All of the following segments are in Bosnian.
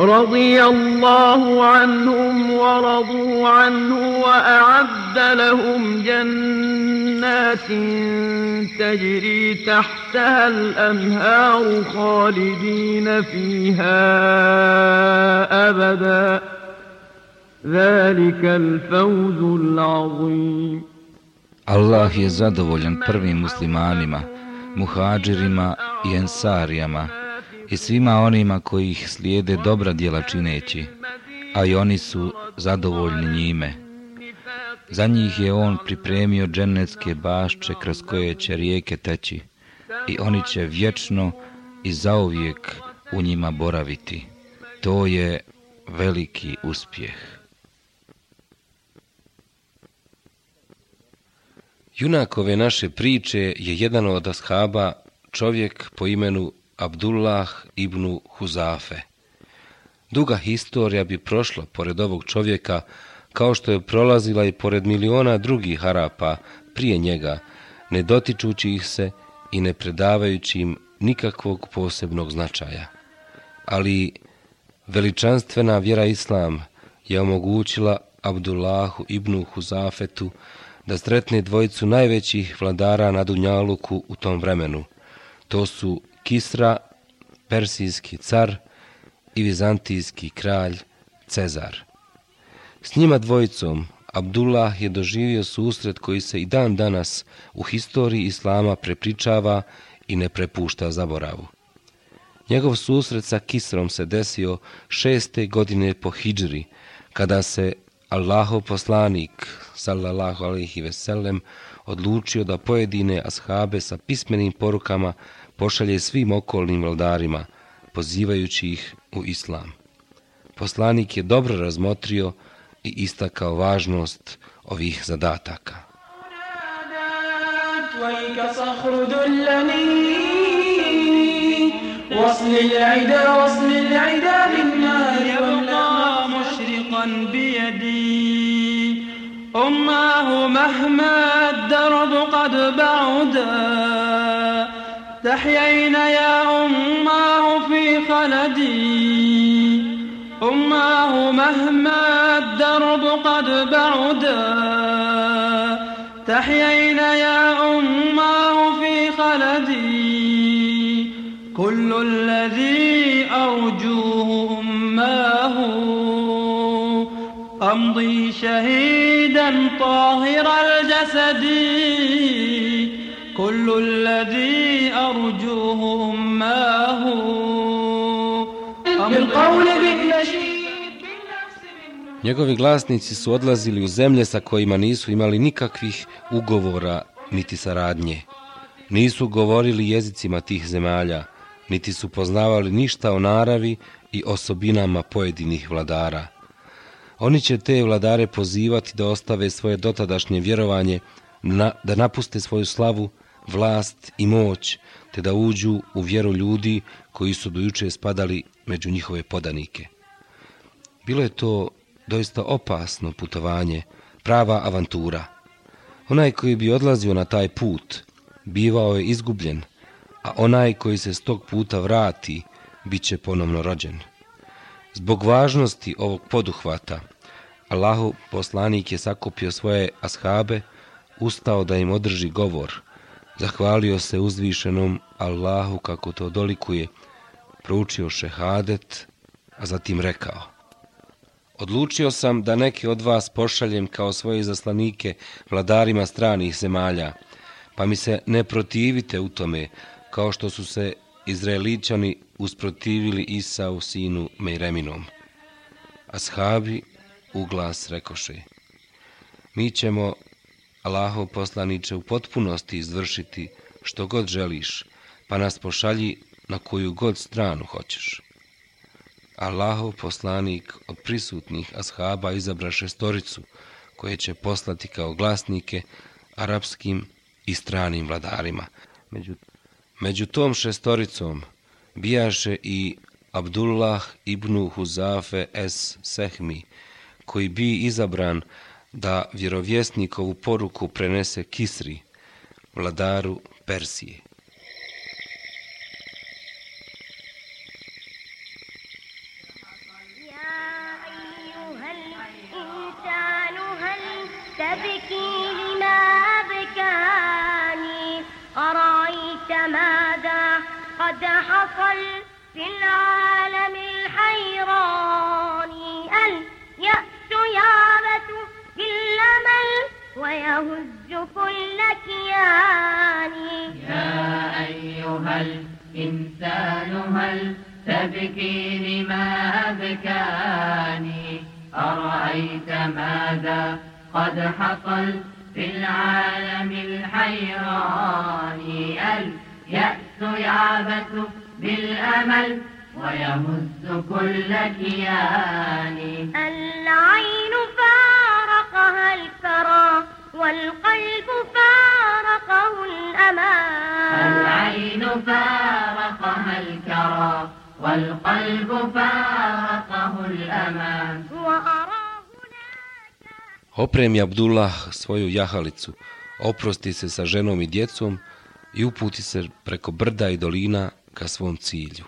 رضي الله عنهم ورضوا عنه وأعد لهم جنات تجري تحتها الأنهار خالدين فيها أبدا. ذلك الفوز العظيم. Allah je zadovoljan prvim muslimanima, muhađirima i svima onima koji ih slijede dobra djela čineći, a i oni su zadovoljni njime. Za njih je on pripremio dženecke bašče kroz koje će rijeke teći i oni će vječno i zauvijek u njima boraviti. To je veliki uspjeh. Junakove naše priče je jedan od ashaba, čovjek po imenu Abdullah ibn Huzafe. Duga historija bi prošla pored ovog čovjeka kao što je prolazila i pored miliona drugih harapa prije njega, ne dotičući ih se i ne predavajući im nikakvog posebnog značaja. Ali veličanstvena vjera Islam je omogućila Abdullahu ibn Huzafetu da sretne dvojicu najvećih vladara na Dunjaluku u tom vremenu. To su Kisra, persijski car i vizantijski kralj Cezar. S njima dvojicom Abdullah je doživio susret koji se i dan danas u historiji Islama prepričava i ne prepušta zaboravu. Njegov susret sa Kisrom se desio šeste godine po Hidžri, kada se Allahov poslanik, sallallahu alaihi veselem, odlučio da pojedine ashabe sa pismenim porukama pošalje svim okolnim vladarima, pozivajući ih u islam. Poslanik je dobro razmotrio i istakao važnost ovih zadataka. وصل العدا وصل العدا بالنار يبقى مشرقا بيدي أماه مهما الدرب قد بعدا تحيين يا أماه في خلدي. أماه مهما الدرب قد بعدا. تحيين يا أماه في خلدي. كل الذي أرجوه أماه. أمضي شهيدا طاهر الجسد. كل الذي أرجوه أماه بالقول بالنشيد Njegovi glasnici su odlazili u zemlje sa kojima nisu imali nikakvih ugovora niti saradnje. Nisu govorili jezicima tih zemalja, niti su poznavali ništa o naravi i osobinama pojedinih vladara. Oni će te vladare pozivati da ostave svoje dotadašnje vjerovanje, na, da napuste svoju slavu, vlast i moć, te da uđu u vjeru ljudi koji su dojuče spadali među njihove podanike. Bilo je to doista opasno putovanje, prava avantura. Onaj koji bi odlazio na taj put, bivao je izgubljen, a onaj koji se s tog puta vrati, bit će ponovno rođen. Zbog važnosti ovog poduhvata, Allahu poslanik je sakupio svoje ashabe, ustao da im održi govor, zahvalio se uzvišenom Allahu kako to dolikuje, proučio šehadet, a zatim rekao Odlučio sam da neke od vas pošaljem kao svoje zaslanike vladarima stranih zemalja, pa mi se ne protivite u tome, kao što su se Izraeličani usprotivili Isa u sinu Mejreminom. Ashabi u glas rekoše, mi ćemo, Allahov poslaniče, u potpunosti izvršiti što god želiš, pa nas pošalji na koju god stranu hoćeš. Allahov poslanik od prisutnih ashaba izabra šestoricu koje će poslati kao glasnike arapskim i stranim vladarima. Među, među tom šestoricom bijaše i Abdullah ibn Huzafe es Sehmi, koji bi izabran da vjerovjesnikovu poruku prenese Kisri, vladaru Persije. يا أيها الإنسان هل تبكي لما أبكاني أرأيت ماذا قد حصل في العالم ويهز كل كيان يا أيها الإنسان هل تبكي لما أبكاني؟ أرأيت ماذا قد حصل في العالم الحيران؟ اليأس يعبث بالأمل ويهز كل كيان العين Opremi Abdullah svoju jahalicu, oprosti se sa ženom i djecom i uputi se preko brda i dolina ka svom cilju.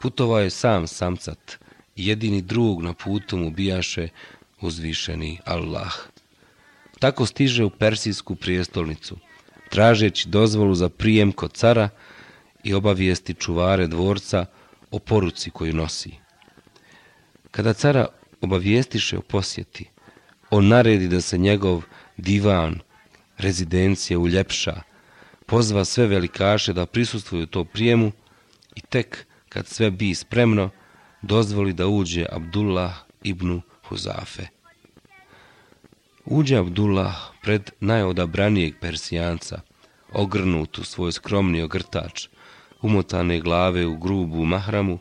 Putovao je sam samcat jedini drug na putu mu bijaše uzvišeni Allah. Tako stiže u persijsku prijestolnicu, tražeći dozvolu za prijem kod cara i obavijesti čuvare dvorca o poruci koju nosi. Kada cara obavijestiše o posjeti, on naredi da se njegov divan, rezidencija uljepša, pozva sve velikaše da prisustvuju to prijemu i tek kad sve bi spremno, dozvoli da uđe Abdullah ibn Huzafe. Uđe Abdullah pred najodabranijeg persijanca, ogrnut u svoj skromni ogrtač, umotane glave u grubu mahramu,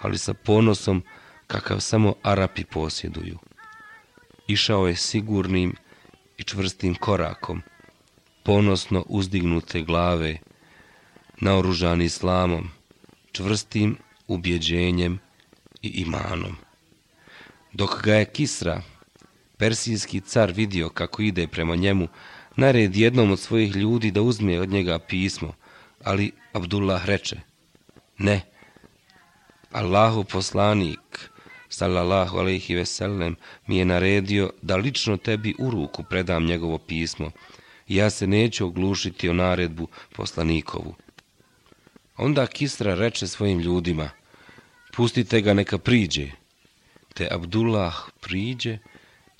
ali sa ponosom kakav samo Arapi posjeduju. Išao je sigurnim i čvrstim korakom, ponosno uzdignute glave, naoružani islamom, čvrstim ubjeđenjem i imanom. Dok ga je Kisra, persijski car, vidio kako ide prema njemu, nared jednom od svojih ljudi da uzme od njega pismo, ali Abdullah reče, ne, Allahu poslanik, sallallahu alaihi ve sellem, mi je naredio da lično tebi u ruku predam njegovo pismo ja se neću oglušiti o naredbu poslanikovu. Onda Kisra reče svojim ljudima, pustite ga neka priđe, te Abdullah priđe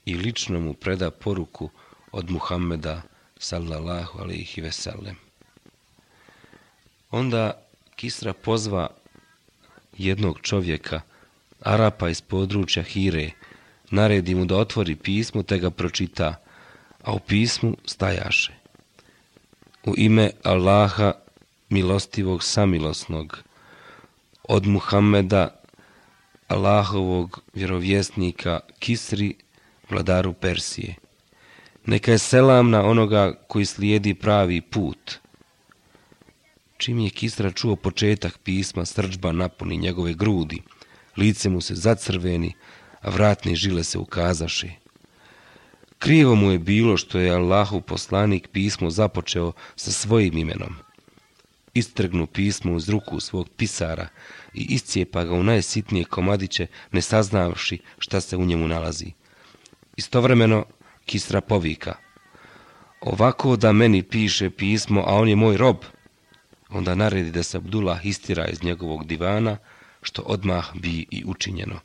i lično mu preda poruku od Muhammeda sallallahu alaihi ve sellem. Onda Kisra pozva jednog čovjeka, Arapa iz područja Hire, naredi mu da otvori pismo te ga pročita, a u pismu stajaše. U ime Allaha, milostivog samilosnog, od Muhammeda, Allahovog vjerovjesnika Kisri, vladaru Persije. Neka je selam na onoga koji slijedi pravi put. Čim je Kisra čuo početak pisma, srđba napuni njegove grudi, lice mu se zacrveni, a vratne žile se ukazaše. Krivo mu je bilo što je Allahu poslanik pismo započeo sa svojim imenom. Istrgnu pismo uz ruku svog pisara i iscijepa ga u najsitnije komadiće, ne saznavši šta se u njemu nalazi. Istovremeno Kisra povika. Ovako da meni piše pismo, a on je moj rob, onda naredi da se Abdullah istira iz njegovog divana, što odmah bi i učinjeno.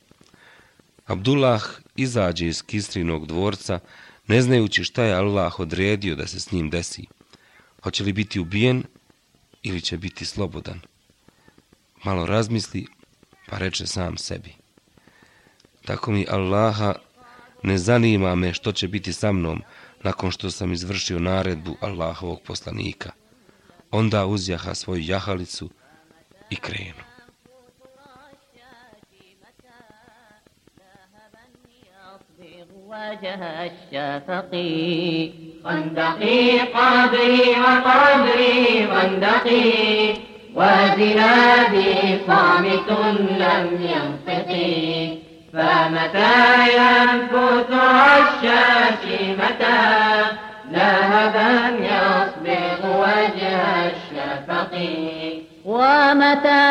Abdullah izađe iz Kistrinog dvorca, ne znajući šta je Allah odredio da se s njim desi. Hoće li biti ubijen ili će biti slobodan? Malo razmisli, pa reče sam sebi. Tako mi Allaha ne zanima me što će biti sa mnom nakon što sam izvršio naredbu Allahovog poslanika. Onda uzjaha svoju jahalicu i krenu. وجه الشفقي خندقي قبري وقبري خندقي وزنادي صامت لم ينطق فمتى ينفث الشاش متى لهبا يصبغ وجه الشفق ومتى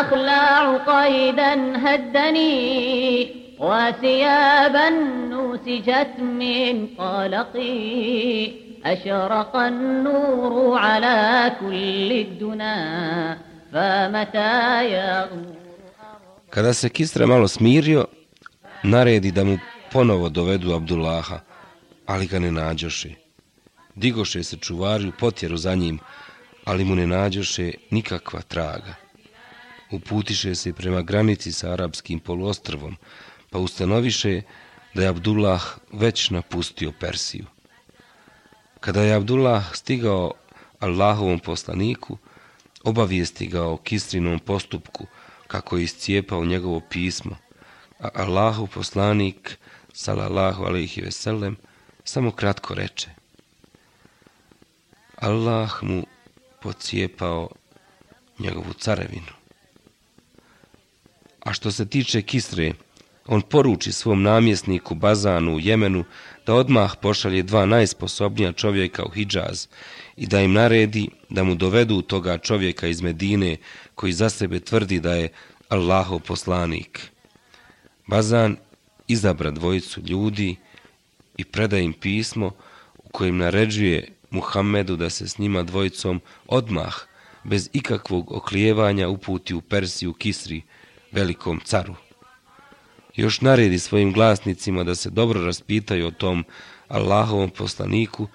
أخلع قيدا هدني وثيابا نسجت من قلقي. أشرق النور على كل الدنا فمتى يغمر Kada se Kisra malo smirio, naredi da mu ponovo dovedu Abdullaha, ali ga ne nađoše. Digoše se čuvari u potjeru za njim, ali mu ne nađoše nikakva traga. Uputiše se prema granici sa arapskim poluostrvom, pa ustanoviše da je Abdullah već napustio Persiju. Kada je Abdullah stigao Allahovom poslaniku, obavijesti ga o Kistrinom postupku, kako je iscijepao njegovo pismo, a Allahov poslanik, salallahu alaihi veselem, samo kratko reče. Allah mu pocijepao njegovu carevinu. A što se tiče Kisre, on poruči svom namjesniku Bazanu u Jemenu da odmah pošalje dva najsposobnija čovjeka u Hidžaz i da im naredi da mu dovedu toga čovjeka iz Medine koji za sebe tvrdi da je Allahov poslanik. Bazan izabra dvojicu ljudi i preda im pismo u kojem naređuje Muhammedu da se s njima dvojicom odmah, bez ikakvog oklijevanja, uputi u Persiju Kisri, velikom caru. Još naredi svojim glasnicima da se dobro raspitaju o tom Allahovom poslaniku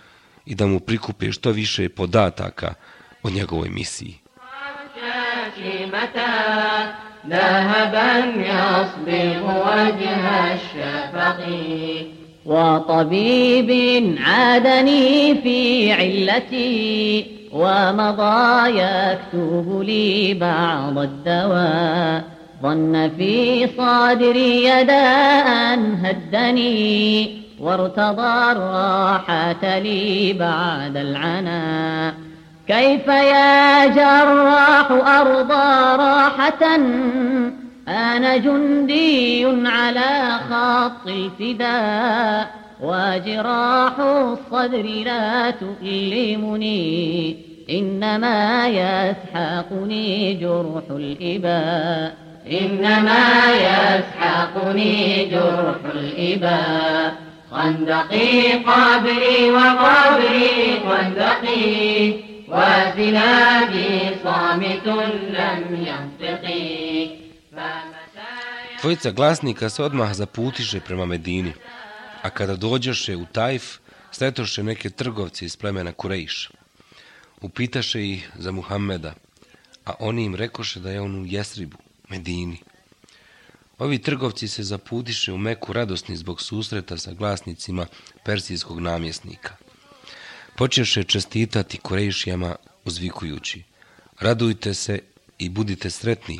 i da mu prikupe što više podataka o njegovoj misiji. ذهبا يصبغ وجه الشفق وطبيب عادني في علتي ومضى يكتب لي بعض الدواء. ظن في صدري يداء هدني وارتضى الراحة لي بعد العناء كيف يا جراح أرضى راحة؟ أنا جندي على خط الفداء وجراح الصدر لا تؤلمني إنما يسحقني جرح الإباء. إنما يسحقني جرح الإباء. خندقي قبري وقبري خندقي وزنادي صامت لم ينطقي. Dvojica glasnika se odmah zaputiše prema Medini, a kada dođoše u Tajf, sretoše neke trgovci iz plemena Kurejš. Upitaše ih za Muhammeda, a oni im rekoše da je on u Jesribu, Medini. Ovi trgovci se zaputiše u Meku radosni zbog susreta sa glasnicima persijskog namjesnika. Počeše čestitati Kurejšijama uzvikujući, radujte se i budite sretni,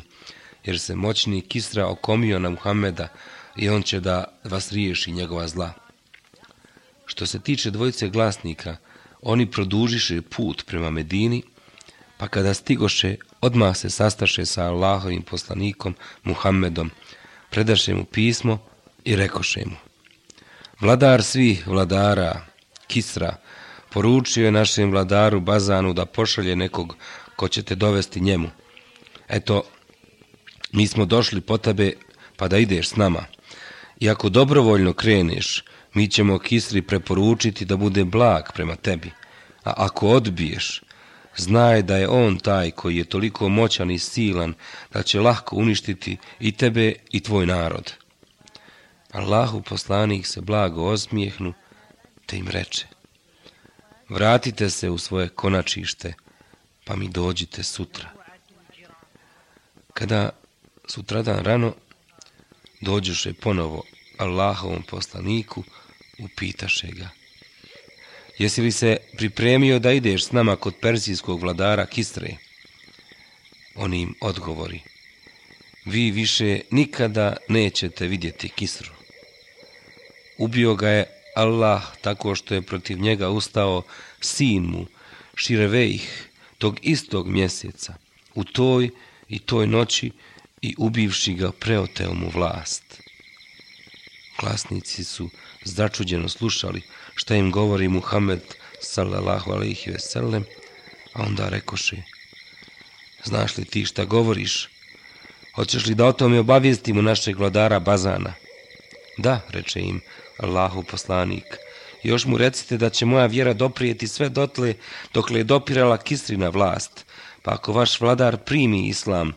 jer se moćni Kisra okomio na Muhameda i on će da vas riješi njegova zla. Što se tiče dvojice glasnika, oni produžiše put prema Medini, pa kada stigoše, odmah se sastaše sa Allahovim poslanikom Muhammedom, predaše mu pismo i rekoše mu. Vladar svih vladara, Kisra, poručio je našem vladaru Bazanu da pošalje nekog ko će te dovesti njemu. Eto, mi smo došli po tebe pa da ideš s nama. I ako dobrovoljno kreneš, mi ćemo Kisri preporučiti da bude blag prema tebi. A ako odbiješ, znaj da je on taj koji je toliko moćan i silan da će lahko uništiti i tebe i tvoj narod. Allahu poslanik se blago osmijehnu, te im reče, vratite se u svoje konačište, pa mi dođite sutra. Kada sutradan rano dođuše ponovo Allahovom poslaniku, upitaše ga. Jesi li se pripremio da ideš s nama kod persijskog vladara Kistre? On im odgovori. Vi više nikada nećete vidjeti Kisru. Ubio ga je Allah tako što je protiv njega ustao sin mu, Širevejih, tog istog mjeseca, u toj i toj noći i ubivši ga preoteo mu vlast. Klasnici su začuđeno slušali šta im govori Muhammed sallallahu alaihi ve sellem, a onda rekoše, znaš li ti šta govoriš? Hoćeš li da o tome obavijestimo našeg vladara Bazana? Da, reče im Allahu poslanik, još mu recite da će moja vjera doprijeti sve dotle dokle je dopirala Kisrina vlast, pa ako vaš vladar primi islam,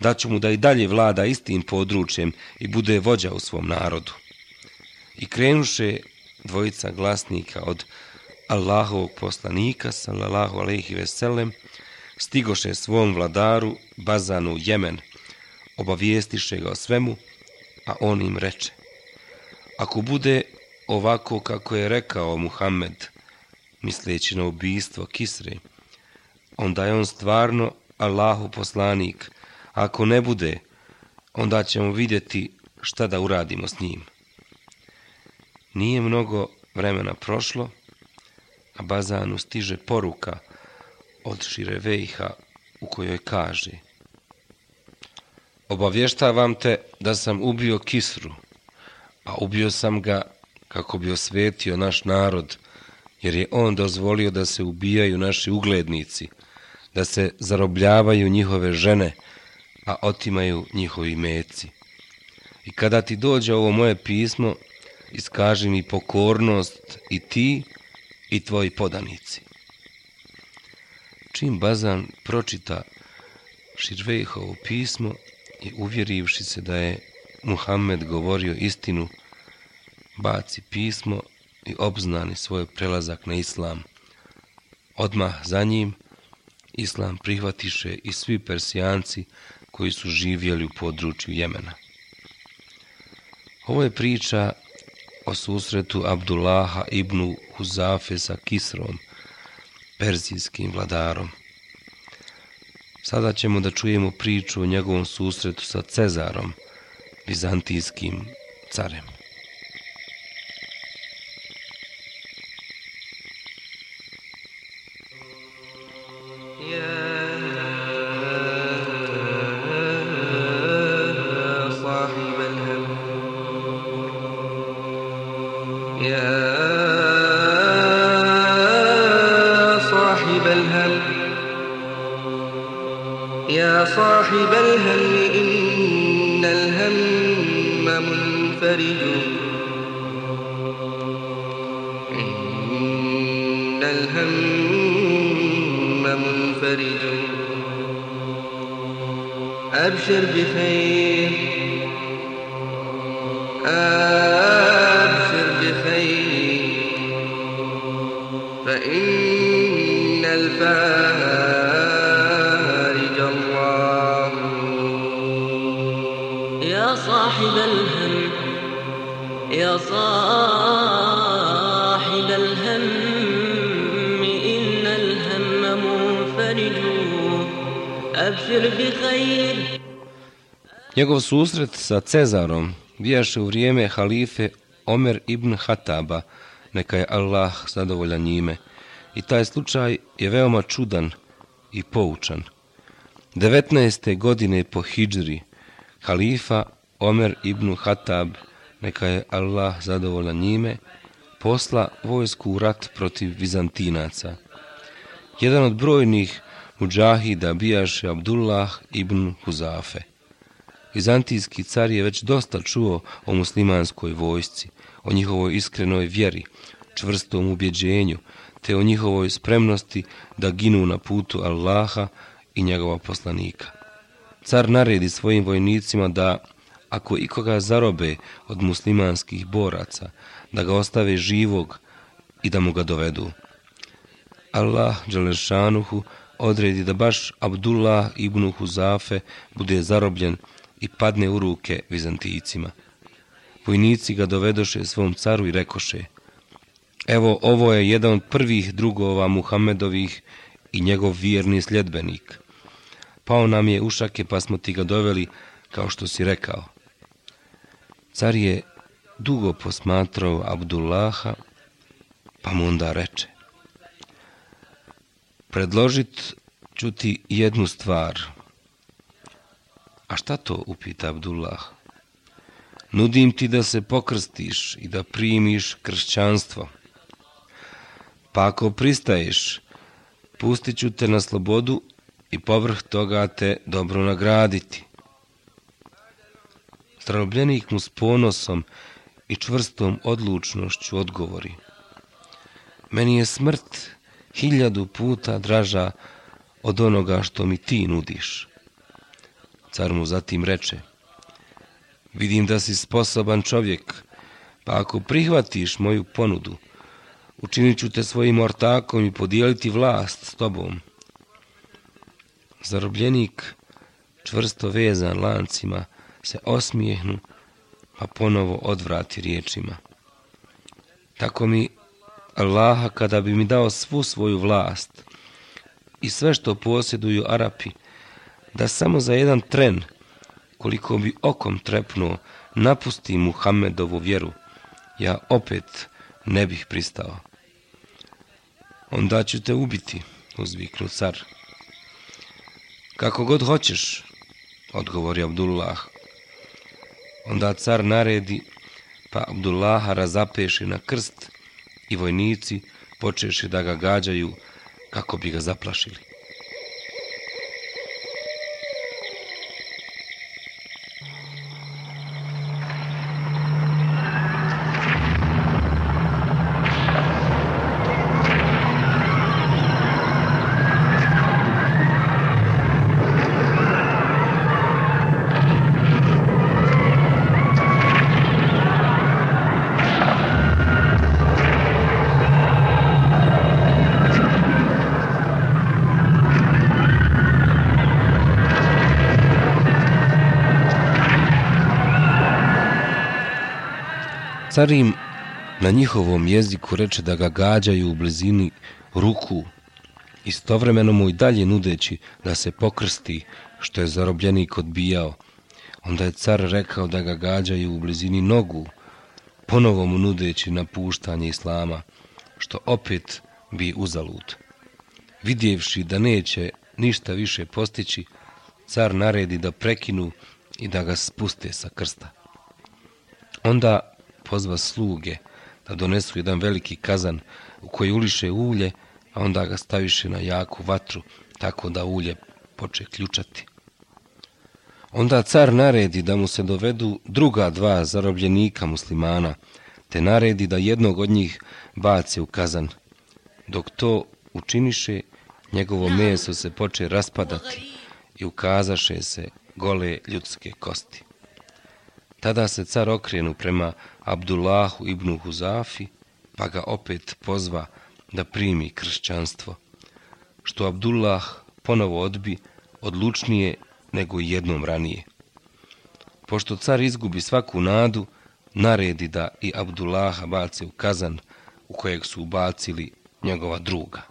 daću mu da i dalje vlada istim područjem i bude vođa u svom narodu. I krenuše dvojica glasnika od Allahovog poslanika, sallallahu alaihi veselem, stigoše svom vladaru, Bazanu Jemen, obavijestiše ga o svemu, a on im reče, ako bude ovako kako je rekao Muhammed, misleći na ubijstvo Kisre, onda je on stvarno Allahu poslanik, ako ne bude, onda ćemo vidjeti šta da uradimo s njim. Nije mnogo vremena prošlo, a Bazanu stiže poruka od Širevejha u kojoj kaže Obavještavam te da sam ubio Kisru, a ubio sam ga kako bi osvetio naš narod, jer je on dozvolio da se ubijaju naši uglednici, da se zarobljavaju njihove žene, a otimaju njihovi meci. I kada ti dođe ovo moje pismo, iskaži mi pokornost i ti i tvoji podanici. Čim Bazan pročita Širvejhovo pismo i uvjerivši se da je Muhammed govorio istinu, baci pismo i obznani svoj prelazak na islam. Odmah za njim islam prihvatiše i svi persijanci koji su živjeli u području Jemena. Ovo je priča o susretu Abdullaha ibn Huzafe sa Kisrom, perzijskim vladarom. Sada ćemo da čujemo priču o njegovom susretu sa Cezarom, bizantijskim carem. مخرجون أبشر بخير. آه. Njegov susret sa Cezarom bijaše u vrijeme halife Omer ibn Hataba, neka je Allah zadovoljan njime. I taj slučaj je veoma čudan i poučan. 19. godine po Hidžri, halifa Omer ibn Hatab, neka je Allah zadovoljan njime, posla vojsku u rat protiv Vizantinaca. Jedan od brojnih muđahida bijaše Abdullah ibn Huzafe. Vizantijski car je već dosta čuo o muslimanskoj vojsci, o njihovoj iskrenoj vjeri, čvrstom ubjeđenju, te o njihovoj spremnosti da ginu na putu Allaha i njegova poslanika. Car naredi svojim vojnicima da, ako ikoga zarobe od muslimanskih boraca, da ga ostave živog i da mu ga dovedu. Allah, Đelešanuhu odredi da baš Abdullah ibn Huzafe bude zarobljen i padne u ruke Vizantijcima. Vojnici ga dovedoše svom caru i rekoše, evo ovo je jedan od prvih drugova Muhammedovih i njegov vjerni sljedbenik. Pao nam je ušake pa smo ti ga doveli kao što si rekao. Car je dugo posmatrao Abdullaha, pa mu onda reče, predložit ću ti jednu stvar – A šta to, upita Abdullah? Nudim ti da se pokrstiš i da primiš kršćanstvo. Pa ako pristaješ, pustit ću te na slobodu i povrh toga te dobro nagraditi. Starobljenik mu s ponosom i čvrstom odlučnošću odgovori. Meni je smrt hiljadu puta draža od onoga što mi ti nudiš. Car mu zatim reče, vidim da si sposoban čovjek, pa ako prihvatiš moju ponudu, učinit ću te svojim ortakom i podijeliti vlast s tobom. Zarobljenik, čvrsto vezan lancima, se osmijehnu, pa ponovo odvrati riječima. Tako mi Allaha kada bi mi dao svu svoju vlast i sve što posjeduju Arapi, da samo za jedan tren, koliko bi okom trepnuo, napusti Muhammedovu vjeru, ja opet ne bih pristao. Onda ću te ubiti, uzviknu car. Kako god hoćeš, odgovori Abdullah. Onda car naredi, pa Abdullaha razapeši na krst i vojnici počeši da ga gađaju kako bi ga zaplašili. Carim na njihovom jeziku reče da ga gađaju u blizini ruku, istovremeno mu i dalje nudeći da se pokrsti, što je zarobljenik odbijao. Onda je car rekao da ga gađaju u blizini nogu, ponovo mu nudeći napuštanje islama, što opet bi uzalud. Vidjevši da neće ništa više postići, car naredi da prekinu i da ga spuste sa krsta. Onda pozva sluge da donesu jedan veliki kazan u koji uliše ulje, a onda ga staviše na jaku vatru, tako da ulje poče ključati. Onda car naredi da mu se dovedu druga dva zarobljenika muslimana, te naredi da jednog od njih bace u kazan. Dok to učiniše, njegovo meso se poče raspadati i ukazaše se gole ljudske kosti. Tada se car okrenu prema Abdullahu ibn Huzafi, pa ga opet pozva da primi kršćanstvo, što Abdullah ponovo odbi odlučnije nego jednom ranije. Pošto car izgubi svaku nadu, naredi da i Abdullaha bace u kazan u kojeg su ubacili njegova druga.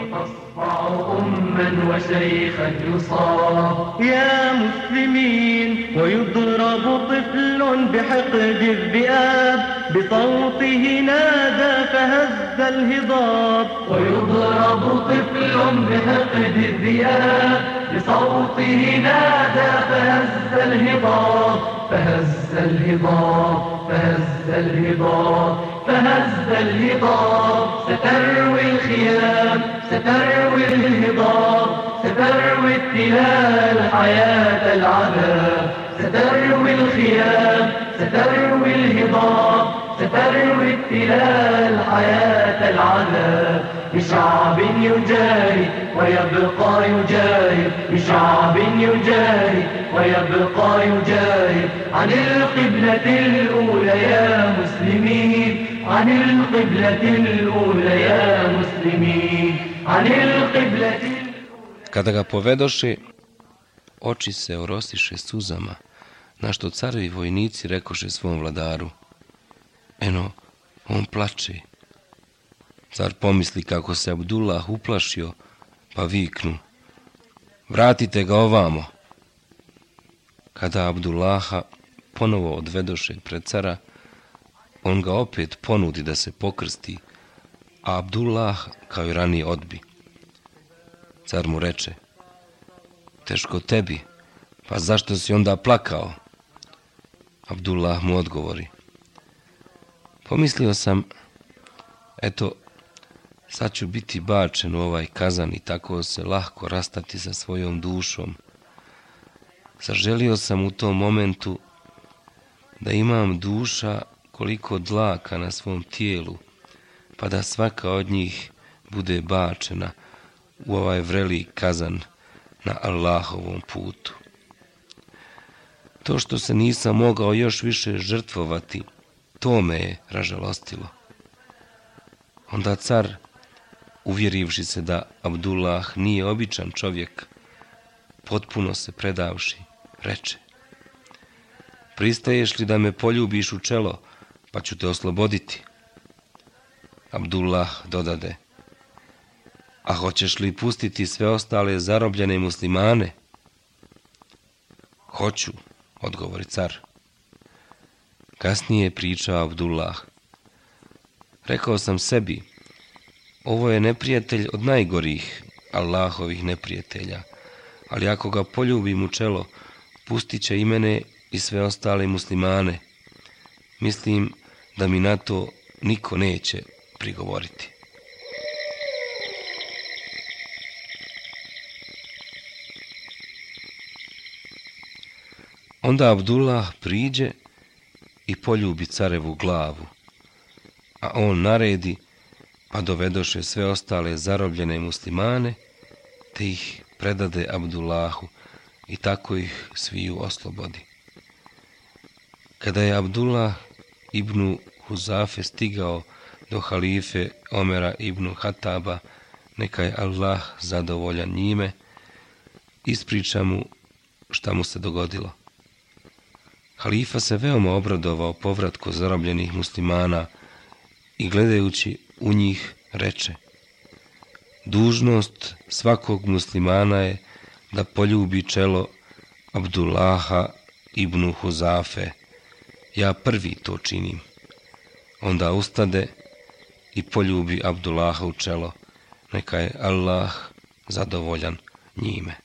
وتصفع أما وشيخا يصاب يا مسلمين ويضرب طفل بحقد الذئاب بصوته نادى فهز الهضاب. ويضرب طفل بحقد الذئاب بصوته نادى فهز الهضاب. فهز الهضاب فهز الهضاب. فهز الهضاب ستروي الخيام ستروي الهضاب ستروي التلال حياة العذاب. ستروي الخيام ستروي الهضاب ستروي التلال حياة العذاب. لشعب يجاري ويبقى يجاري لشعب يجاري ويبقى يجاري عن القبلة الأولى يا مسلمين عن القبلة الأولى يا مسلمين عن القبلة Kada ga povedoše, oči se orosiše suzama, na što carevi vojnici rekoše svom vladaru. Eno, on plače. Car pomisli kako se Abdullah uplašio, pa viknu. Vratite ga ovamo. Kada Abdullaha ponovo odvedoše pred cara, on ga opet ponudi da se pokrsti, a Abdullah kao i ranije odbi. Car mu reče, Teško tebi. Pa zašto si onda plakao? Abdullah mu odgovori. Pomislio sam, eto, sad ću biti bačen u ovaj kazan i tako se lahko rastati sa svojom dušom. Zaželio sam u tom momentu da imam duša koliko dlaka na svom tijelu, pa da svaka od njih bude bačena u ovaj vreli kazan na Allahovom putu. To što se nisam mogao još više žrtvovati, to me je ražalostilo. Onda car, uvjerivši se da Abdullah nije običan čovjek, potpuno se predavši, reče Pristaješ li da me poljubiš u čelo, pa ću te osloboditi? Abdullah dodade A hoćeš li pustiti sve ostale zarobljene muslimane? Hoću, odgovori car. Kasnije priča Abdullah. Rekao sam sebi, ovo je neprijatelj od najgorih Allahovih neprijatelja, ali ako ga poljubim u čelo, pustit će i mene i sve ostale muslimane. Mislim da mi na to niko neće prigovoriti. Onda Abdullah priđe i poljubi carevu glavu, a on naredi pa dovedoše sve ostale zarobljene muslimane, te ih predade Abdullahu i tako ih sviju oslobodi. Kada je Abdullah ibn Huzafe stigao do halife Omera ibn Hataba, neka je Allah zadovoljan njime, ispriča mu šta mu se dogodilo. Halifa se veoma obradovao povratku zarobljenih muslimana i gledajući u njih reče Dužnost svakog muslimana je da poljubi čelo Abdullaha ibn Huzafe. Ja prvi to činim. Onda ustade i poljubi Abdullaha u čelo. Neka je Allah zadovoljan njime.